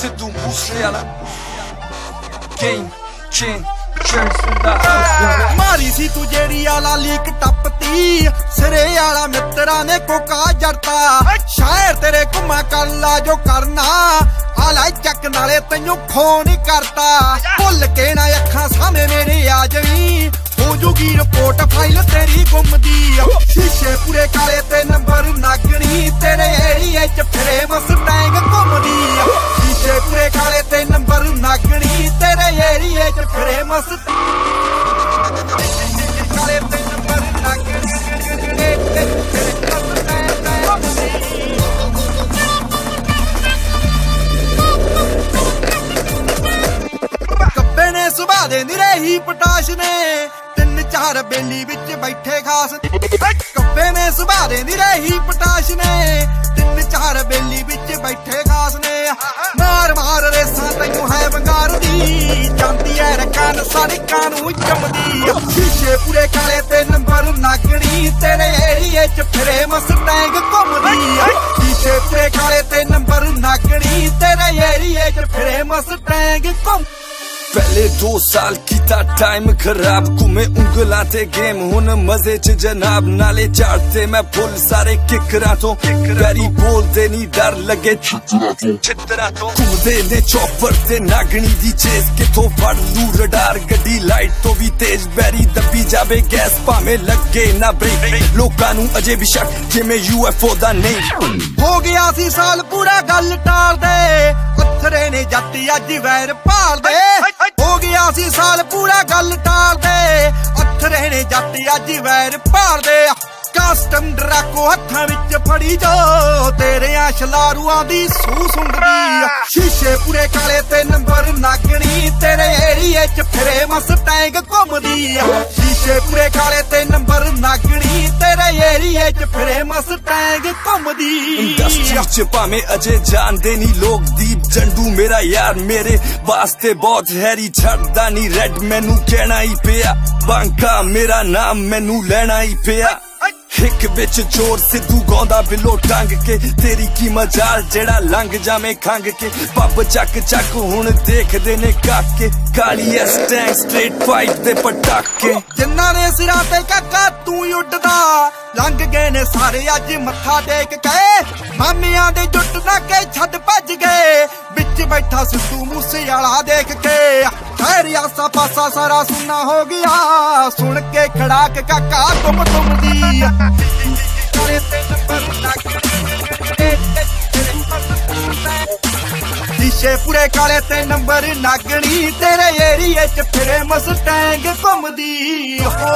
ਸਿੱਧੂ ਮੂਸੇ ਵਾਲਾ game change ਮਾਰੀ ਸੀ ਤੂੰ ਜਿਹੜੀ ਆਲਾ ਲੀਕ ਟੱਪਤੀ ਸਿਰੇ ਵਾਲਾ ਮਿੱਤਰਾਂ ਨੇ ਕੋਕਾ ਜੜਤਾ ਸ਼ਾਇਰ ਤੇਰੇ ਘੁਮਾ ਕਰ ਲਾ ਜੋ ਕਰਨਾ ਆਲਾ ਚੱਕ ਨਾਲੇ ਤੈਨੂੰ ਫੋਨ ਕਰਤਾ ਭੁੱਲ ਕੇ ਨਾ ਅੱਖਾਂ ਸਾਹਮਣੇ ਮੇਰੇ ਆ ਜਵੀ ਹੋ ਰਿਪੋਰਟ ਫਾਈਲ ਤੇਰੀ ਗੁੰਮਦੀ ਸ਼ੀਸ਼ੇ ਪੂਰੇ ਕਾਲੇ ਤੇ ਨੰਬਰ ਨਾਗਣੀ ਤੇਰੇ ਏਰੀਏ ਚ ਫਿਰੇ ਮਸਟੈਂਗ ਘੁੰਮਦੀ ਸ਼ੀਸ਼ੇ ਪੂਰੇ ਕਾਲੇ ਤੇ ਨੰਬਰ ਨਾਗਣੀ ਤੇਰੇ ਏਰੀਏ ਚ ਫਿਰੇ ਮਸਟੈਂਗ ਕਾਲੇ ਤੇ ਨੰਬਰ ਨਾਗਣੀ ਸੁਭਾ ਦੇ ਨਿਰੇ ਹੀ ਪਟਾਸ਼ ਨੇ। ਤਿੰਨ ਚਾਰ ਬੇਲੀ ਵਿੱਚ ਬੈਠੇ ਖਾਸ। ਕੱਬੇ ਨੇ ਸੁਭਾ ਦੇ ਨਿਰੇ ਪਟਾਸ਼ ਨੇ। ਤਿੰਨ ਚਾਰ ਬੇਲੀ ਵਿੱਚ ਬੈਠੇ ਖਾਸ ਨੇ। ਮਾਰ ਮਾਰ ਰੇਸਾਂ ਤੈਨੂੰ ਹੈ ਬੰਗਾਰ ਦੀ। ਜਾਂਦੀ ਐ ਰਕਾਨ ਸੜਕਾਂ ਨੂੰ ਚਮਦੀ ਸ਼ੀਸ਼ੇ ਪੂਰੇ ਕਾਲੇ ਤੇ ਨੰਬਰ ਨਾਗਣੀ। ਤੇਰੇ ਏਰੀਏ ਚ ਫਿਰੇ ਮਸਟੈਂਗ ਘੁੰਮਦੀ। ਸ਼ੀਸ਼ੇ ਪੂਰੇ ਕਾਲੇ ਤੇ ਨੰਬਰ ਨਾਗਣੀ। ਤੇਰੇ ਏਰੀਏ ਚ ਫਿਰੇ ਮਸਟੈਂਗ ਪਹਿਲੇ 2 ਸਾਲ ਕੀਤਾ ਟਾਈਮ ਖਰਾਬ ਘੁੰਮੇ ਉਂਗਲਾਂ ਤੇ ਗੇਮ ਹੁਣ ਮਜ਼ੇ ਚ ਜਨਾਬ ਨਾਲੇ ਝਾੜਤੇ ਮੈਂ ਫੁੱਲ ਸਾਰੇ ਕਿਕਰਾਂ ਤੋਂ ਗਰੀ ਬੋਲਦੇ ਨਹੀਂ ਡਰ ਲੱਗੇ ਛਿੱਤਰਾਂ ਤੋਂ ਘੁੰਮਦੇ ਨੇ ਚੌਪਰ ਤੇ ਨਾਗਣੀ ਦੀ ਚੇਸ ਕਿਥੋਂ ਫੜ ਲੂ ਰਡਾਰ ਗੱਡੀ ਲਾਈਟ ਤੋਂ ਵੀ ਤੇਜ਼ ਬੈਰੀ ਦੱਬੀ ਜਾਵੇ ਗੈਸ ਭਾਵੇਂ ਲੱਗੇ ਨਾ ਬ੍ਰੇਕ ਲੋਕਾਂ ਨੂੰ ਅਜੇ ਵੀ ਸ਼ੱਕ ਜਿਵੇਂ ਯੂਐਫਓ ਦਾ ਨਹੀਂ ਹੋ ਗਿਆ ਸੀ ਸਾਲ ਪੂਰਾ ਗੱਲ ਟਾਲ ਦੇ ਪੱਥਰੇ ਨੇ ਜੱਟ ਅੱਜ ਵੈਰ ਭਾਲਦੇ ਹੋ ਸੀ ਸਾਲ ਪੂਰਾ ਗੱਲ ਟਾਲ ਦੇ ਅਥਰੇ ਨੇ ਜੱਟ ਅੱਜ ਵੈਰ ਭਾਲਦੇ। ਕਸਟਮ ਡਰਾਕੋ ਹੱਥਾਂ ਵਿੱਚ ਫੜੀ ਜੋ ਤੇਰੇ ਆ ਛਲਾਰੂਆਂ ਦੀ ਸੂ ਸੁੰਗਦੀ ਸ਼ੀਸ਼ੇ ਸ਼ੀਸ਼ੇ ਕਾਲੇ ਤੇ ਨੰਬਰ ਨਾਗਣੀ, ਤੇਰੇ ਏਰੀਏ ਚ ਫਿਰੇ ਮਸਟੈਂਗ ਘੁੰਮਦੀ। ਇੰਡਸਟਰੀ ਚ ਭਾਵੇਂ ਅਜੇ ਜਾਣਦੇ ਨਹੀਂ ਲੋਕ ਦੀਪ ਜੰਡੂ, ਮੇਰਾ ਯਾਰ ਮੇਰੇ ਵਾਸਤੇ ਬਹੁਤ ਹੈਰੀ, ਛੱਡਦਾ ਨਹੀਂ ਰੈਡ ਮੈਨੂੰ ਕਹਿਣਾ ਹੀ ਪਿਆ। ਬਾਂਕਾ, ਮੇਰਾ ਨਾਮ ਮੈਨੂੰ ਲੈਣਾ ਹੀ ਪਿਆ। ਹਿੱਕ ਵਿੱਚ ਜੋਰ ਸਿੱਧੂ ਗਾਉਂਦਾ ਬਿਲੋ ਟੰਗ ਕੇ, ਤੇਰੀ ਕੀ ਮਜਾਲ ਜਿਹੜਾ ਲੰਘ ਜਾਵੇਂ ਖੰਗ ਕੇ। ਪੱਬ ਚੱਕ ਚੱਕ ਹੁਣ ਦੇਖਦੇ ਨੇ ਕਾਕੇ, ਕਾਲੀ ਐਸ ਟੈਂਕ ਸਟ੍ਰੇਟ ਫਾਈਟ ਦੇ ਪਟਾਕੇ। ਜਿੰਨਾਂ ਨੇ ਸਿਰਾਂ ਤੇ ਕਾਕਾ ਤੂੰ ਉੱਡਦਾ, ਲੰਘ ਗਏ ਨੇ ਸਾਰੇ ਅੱਜ ਮੱਥਾ ਟੇਕ ਕੇ। ਮਾਮਿਆਂ ਦੇ ਜੁੱਟ ਨਾ ਕੇ ਛੱਡ ਭੱਜ ਗਏ, ਵਿੱਚ ਬੈਠਾ ਸਿੱਧੂ ਮੂਸੇ ਵਾਲਾ ਦੇਖ ਕੇ। ਖੈਰ ਆਸਾ ਪਾਸਾ ਸਾਰਾ ਸੁੰਨਾ ਹੋ ਗਿਆ। ਸੁਣ ਕੇ ਖੜਾਕ ਕਾਕਾ ਤੁਮ ਤੁਮ ਦੀ। ਸ਼ੀਸ਼ੇ ਪੂਰੇ ਕਾਲੇ ਤੇ ਨੰਬਰ ਨਾਗਣੀ, ਤੇਰੇ ਏਰੀਏ ਚ ਫਿਰੇ ਮਸਟੈਂਗ ਘੁੰਮਦੀ। ਹੋ